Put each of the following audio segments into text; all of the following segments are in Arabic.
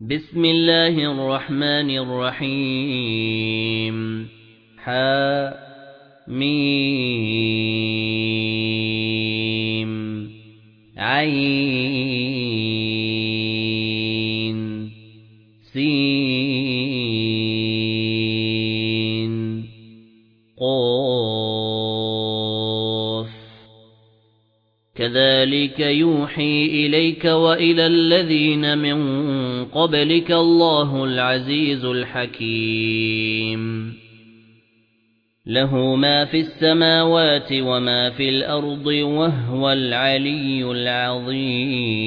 بسم الله الرحمن الرحيم. حا عين. سين. كذلك يوحي إليك وإلى الذين من قبلك الله العزيز الحكيم. له ما في السماوات وما في الأرض وهو العلي العظيم.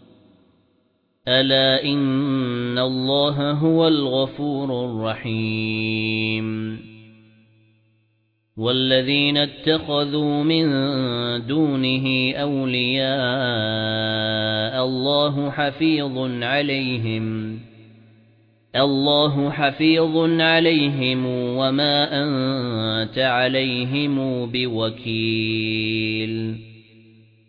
ألا إن الله هو الغفور الرحيم. والذين اتخذوا من دونه أولياء الله حفيظ عليهم الله حفيظ عليهم وما أنت عليهم بوكيل.